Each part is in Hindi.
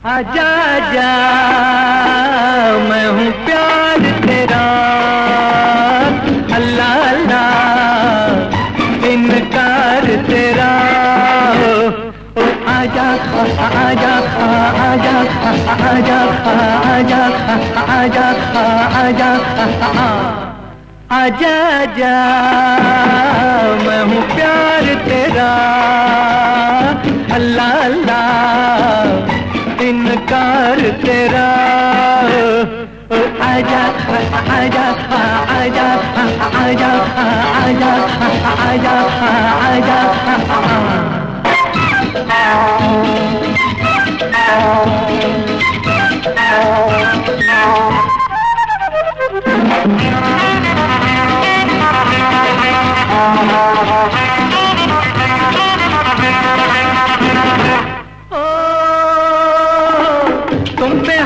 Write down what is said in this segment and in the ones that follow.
आजा जा मैं हूँ प्यार तेरा। अल्लाह अल्लाह, इनकार तेरा। ओ आजा खा आजा खा आजा खा आजा आजा आजा आजा आजा जा, मैं हूँ प्यार तेरा। अल्लाह आजा आजा आजा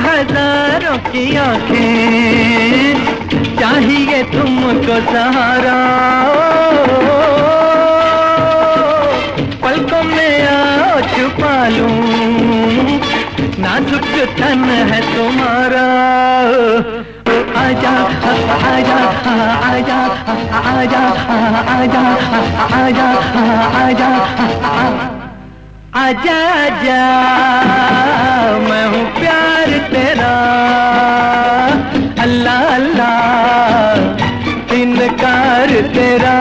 हज़ारों की आँखें तुमको सहारा पलकों में आओ छुपा लूँ नाजुक तन है तुम्हारा। आजा आजा आजा आजा आजा आजा आजा आजा आजा मैं इनकार तेरा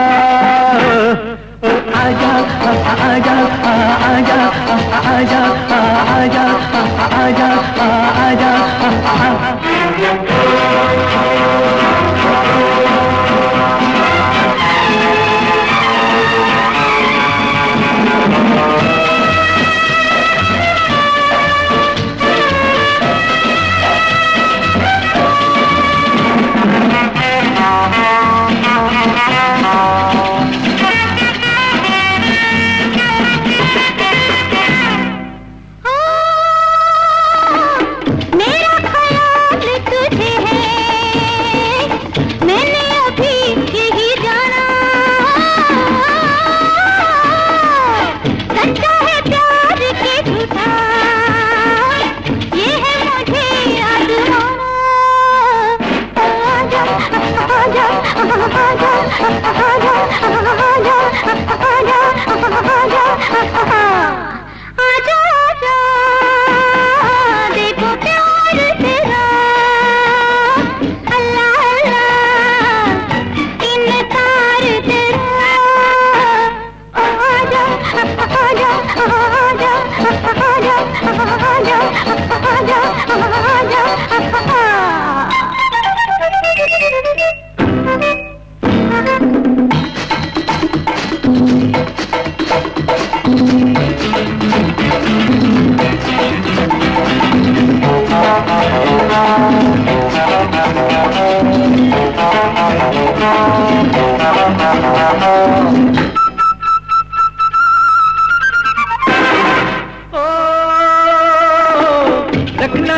आजा आजा आजा आजा आजा आजा आजा Ha ha ha!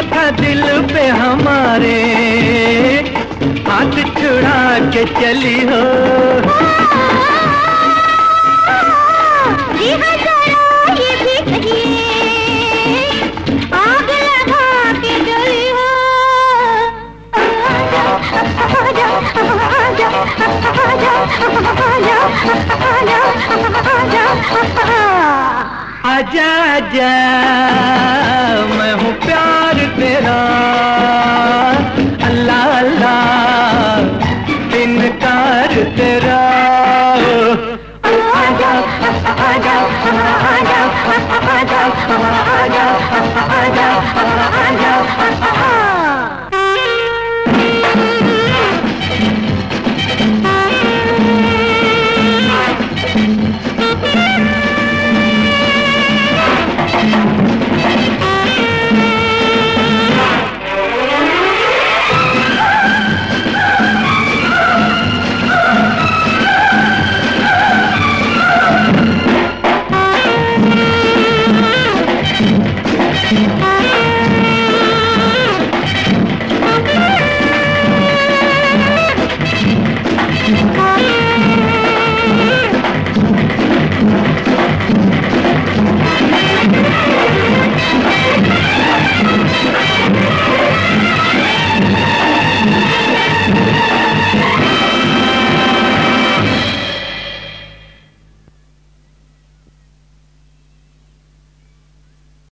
था दिल पे हमारे। हाथ छुड़ा के चली हो। आजा आजा। तेरा